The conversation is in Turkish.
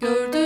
Gördüm